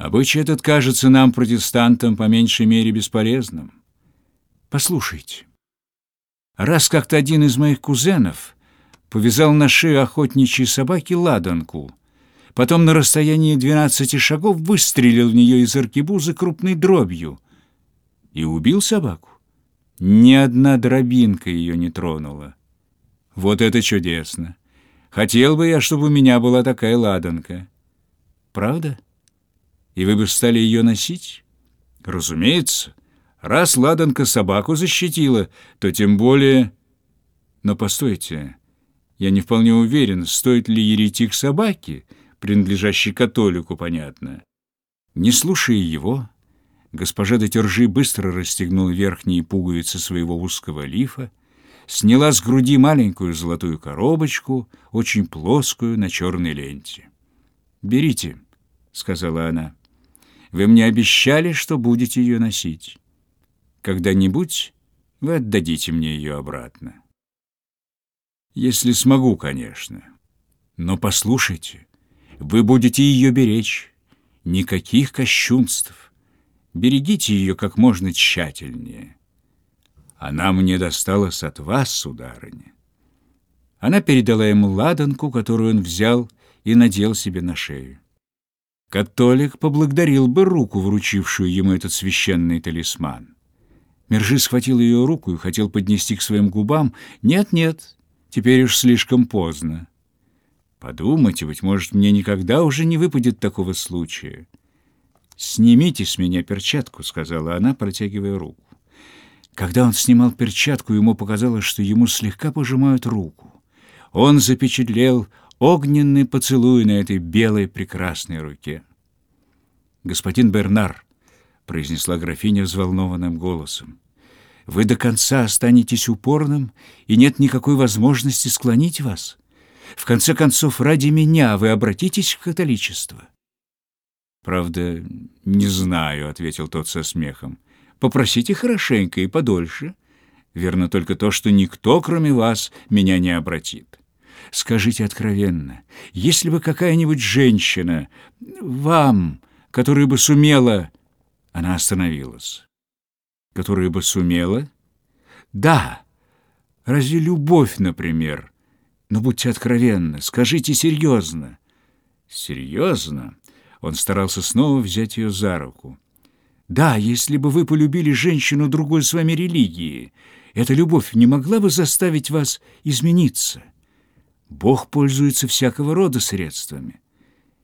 Обычай этот кажется нам, протестантам, по меньшей мере бесполезным. Послушайте, раз как-то один из моих кузенов повязал на шею охотничьей собаки ладанку, потом на расстоянии двенадцати шагов выстрелил в нее из аркебузы крупной дробью и убил собаку. Ни одна дробинка ее не тронула. Вот это чудесно! Хотел бы я, чтобы у меня была такая ладанка. Правда? И вы бы стали ее носить? Разумеется. Раз ладанка собаку защитила, то тем более... Но постойте, я не вполне уверен, стоит ли еретик собаки, принадлежащий католику, понятно. Не слушая его, госпожа де Тержи быстро расстегнула верхние пуговицы своего узкого лифа, сняла с груди маленькую золотую коробочку, очень плоскую, на черной ленте. «Берите», — сказала она. «Вы мне обещали, что будете ее носить. Когда-нибудь вы отдадите мне ее обратно». «Если смогу, конечно. Но послушайте, вы будете ее беречь. Никаких кощунств. Берегите ее как можно тщательнее». Она мне досталась от вас, сударыня. Она передала ему ладанку, которую он взял и надел себе на шею. Католик поблагодарил бы руку, вручившую ему этот священный талисман. Мержи схватил ее руку и хотел поднести к своим губам. «Нет-нет, теперь уж слишком поздно. Подумайте, быть может, мне никогда уже не выпадет такого случая». «Снимите с меня перчатку», — сказала она, протягивая руку. Когда он снимал перчатку, ему показалось, что ему слегка пожимают руку. Он запечатлел огненный поцелуй на этой белой прекрасной руке. «Господин Бернар», — произнесла графиня взволнованным голосом, «вы до конца останетесь упорным, и нет никакой возможности склонить вас. В конце концов, ради меня вы обратитесь в католичество». «Правда, не знаю», — ответил тот со смехом. Попросите хорошенько и подольше. Верно только то, что никто, кроме вас, меня не обратит. Скажите откровенно, если бы какая-нибудь женщина, вам, которая бы сумела... Она остановилась. Которая бы сумела? Да. Разве любовь, например? Но будьте откровенны, скажите серьезно. Серьезно? Он старался снова взять ее за руку. Да, если бы вы полюбили женщину другой с вами религии, эта любовь не могла бы заставить вас измениться. Бог пользуется всякого рода средствами.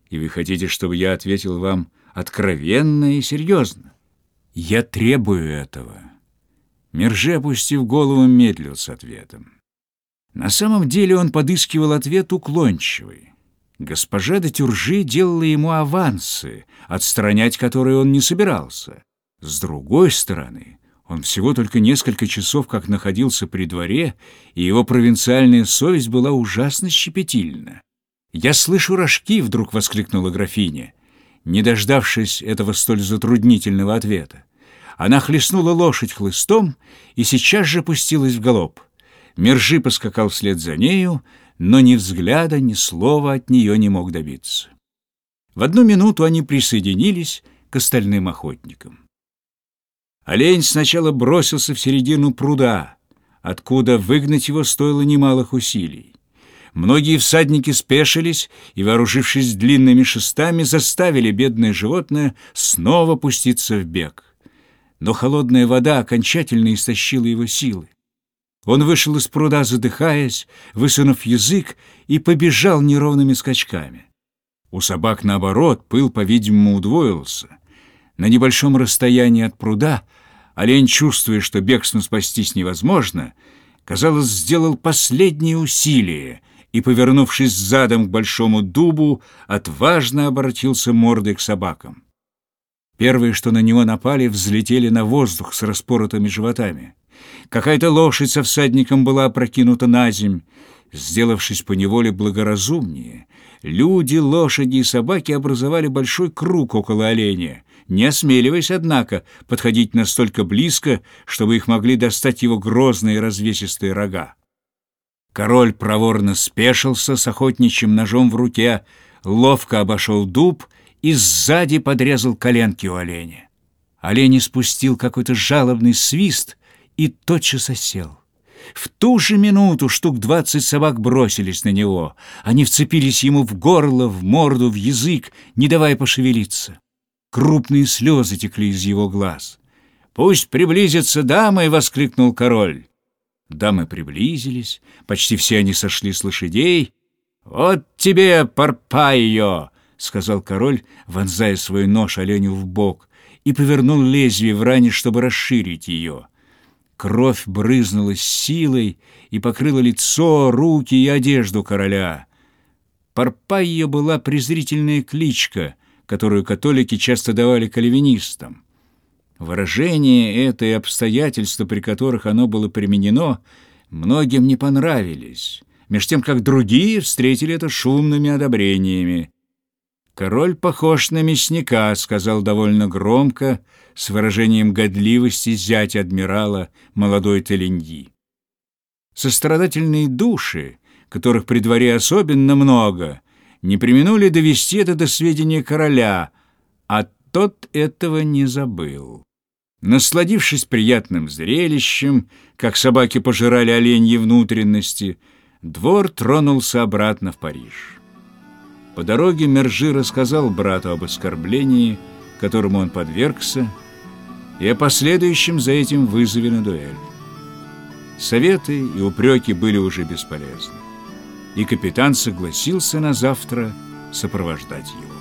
И вы хотите, чтобы я ответил вам откровенно и серьезно? Я требую этого. Мержи, опустив голову, медлил с ответом. На самом деле он подыскивал ответ уклончивый. Госпожа де Тюржи делала ему авансы, отстранять которые он не собирался. С другой стороны, он всего только несколько часов как находился при дворе, и его провинциальная совесть была ужасно щепетильна. «Я слышу рожки!» — вдруг воскликнула графиня, не дождавшись этого столь затруднительного ответа. Она хлестнула лошадь хлыстом и сейчас же пустилась в галоп. Мержи поскакал вслед за нею, но ни взгляда, ни слова от нее не мог добиться. В одну минуту они присоединились к остальным охотникам. Олень сначала бросился в середину пруда, откуда выгнать его стоило немалых усилий. Многие всадники спешились и, вооружившись длинными шестами, заставили бедное животное снова пуститься в бег. Но холодная вода окончательно истощила его силы. Он вышел из пруда, задыхаясь, высунув язык, и побежал неровными скачками. У собак, наоборот, пыл, по-видимому, удвоился. На небольшом расстоянии от пруда олень, чувствуя, что бегством спастись невозможно, казалось, сделал последние усилия и, повернувшись задом к большому дубу, отважно обратился мордой к собакам. Первые, что на него напали, взлетели на воздух с распоротыми животами. Какая-то лошадь со всадником была опрокинута на земь. Сделавшись поневоле благоразумнее, люди, лошади и собаки образовали большой круг около оленя, не осмеливаясь, однако, подходить настолько близко, чтобы их могли достать его грозные развесистые рога. Король проворно спешился с охотничьим ножом в руке, ловко обошел дуб и сзади подрезал коленки у оленя. Олень испустил какой-то жалобный свист и тотчас осел. В ту же минуту штук двадцать собак бросились на него. Они вцепились ему в горло, в морду, в язык, не давая пошевелиться. Крупные слезы текли из его глаз. «Пусть приблизятся дамы!» — воскликнул король. Дамы приблизились, почти все они сошли с лошадей. «Вот тебе, Парпайо!» — сказал король, вонзая свой нож оленю в бок, и повернул лезвие в ране, чтобы расширить ее. Кровь брызнула с силой и покрыла лицо, руки и одежду короля. Парпайо была презрительная кличка, которую католики часто давали кальвинистам. Выражение это и обстоятельства, при которых оно было применено, многим не понравились, меж тем, как другие встретили это шумными одобрениями. «Король похож на мясника», — сказал довольно громко, с выражением годливости зять адмирала молодой Теленьи. Сострадательные души, которых при дворе особенно много, не применули довести это до сведения короля, а тот этого не забыл. Насладившись приятным зрелищем, как собаки пожирали оленьи внутренности, двор тронулся обратно в Париж. По дороге Мержи рассказал брату об оскорблении, которому он подвергся, и о последующем за этим вызове на дуэль. Советы и упреки были уже бесполезны, и капитан согласился на завтра сопровождать его.